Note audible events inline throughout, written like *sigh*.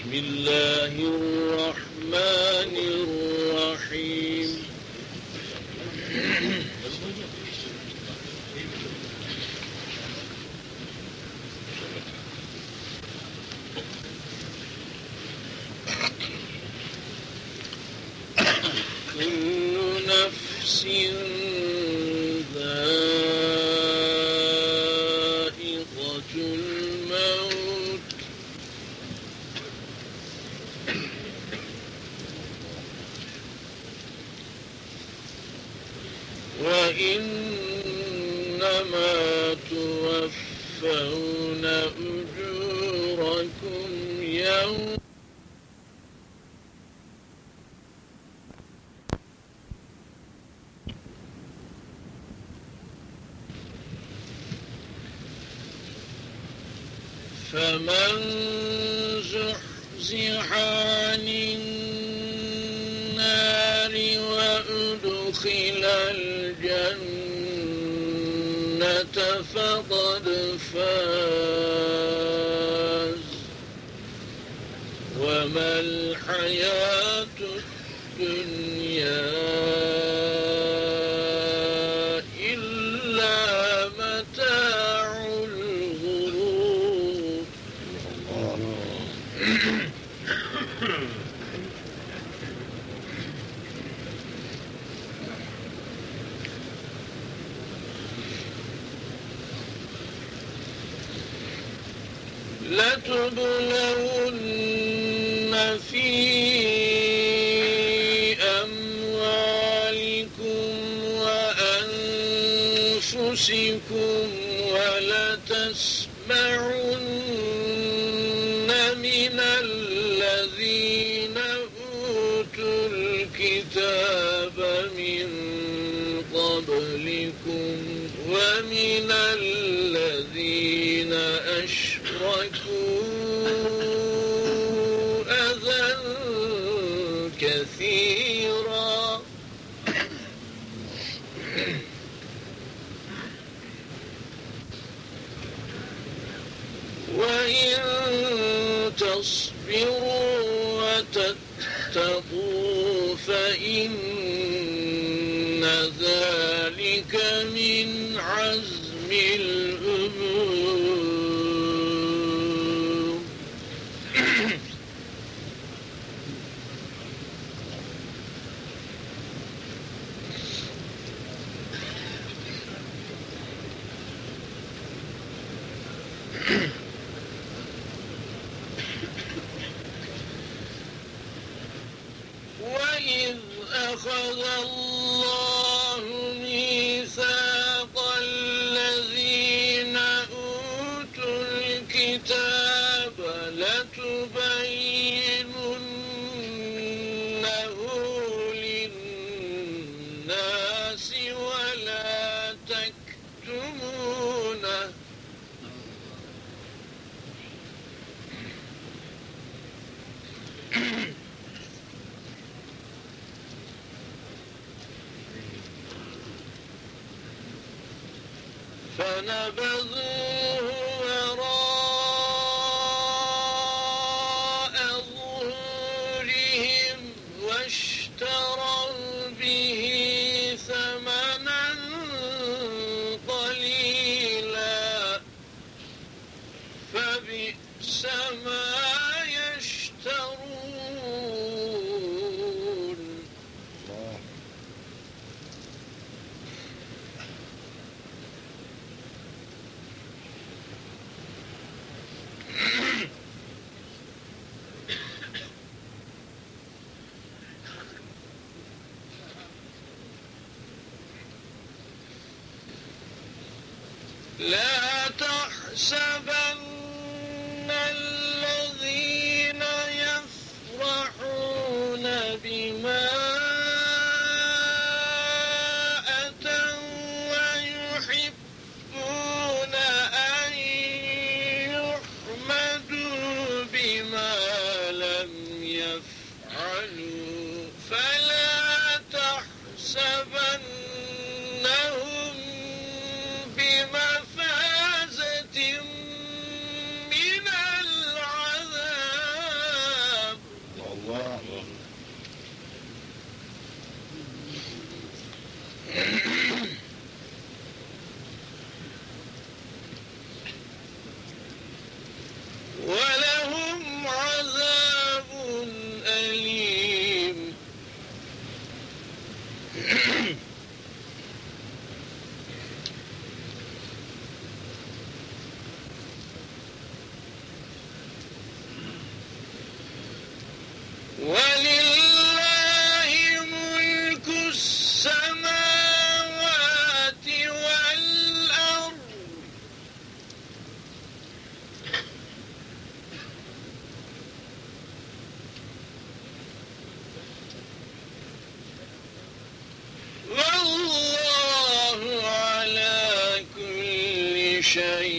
بسم الله الرحمن الرحيم. كل نفس توفون أجوركم يوم فمن زحزح عن النار وأدخل الجنة فقد فاز. وما الحياة وأنفسكم ولتسمعن من الذين أوتوا الكتاب من قبلكم ومن الذين أشركوا فإن ذلك من عزم الأمور. وإذ *clears throat* أخذ الله Revolution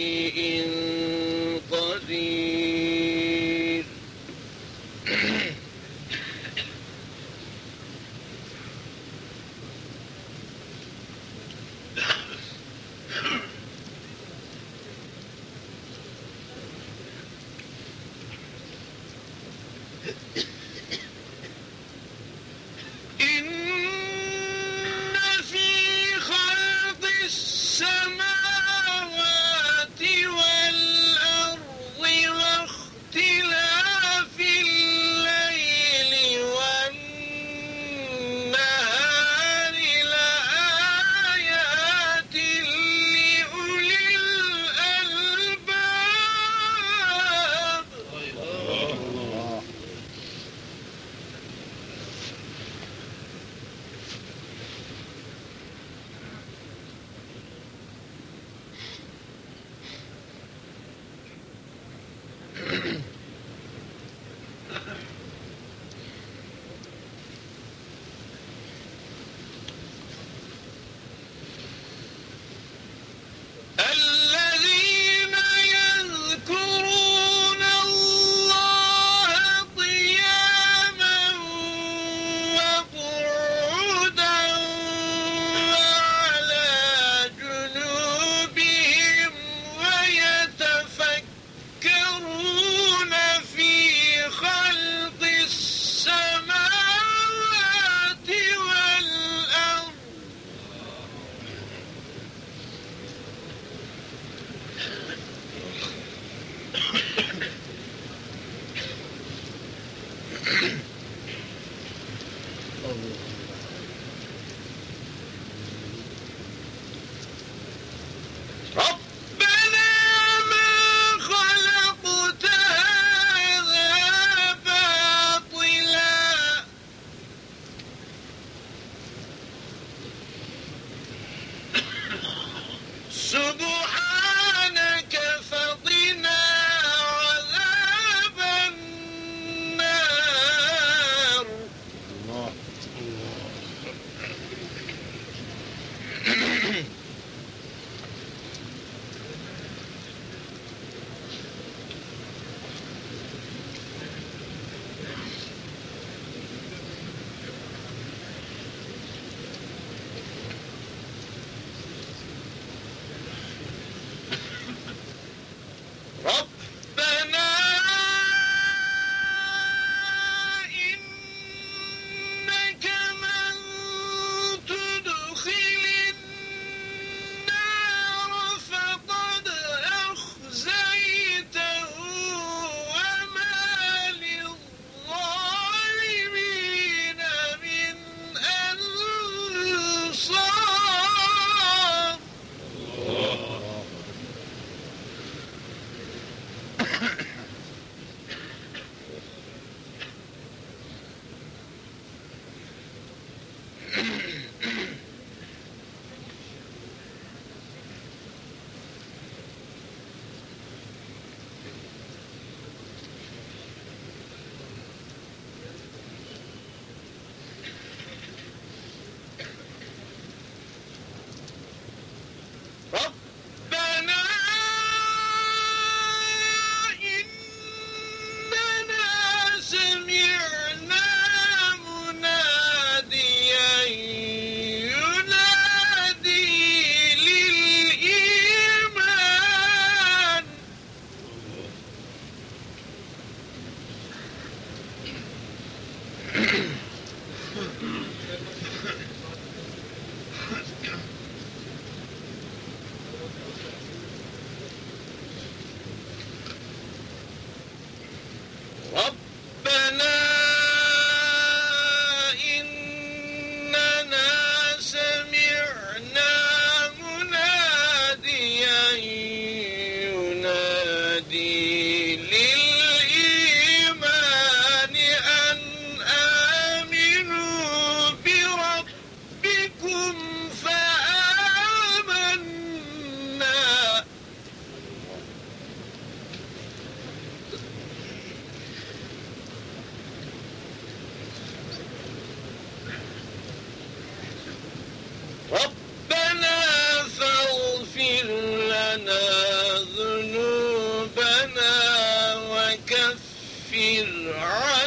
العالمين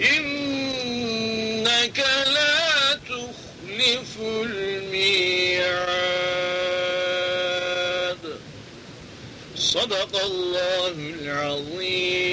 إنك لا تخلف الميعاد. صدق الله العظيم.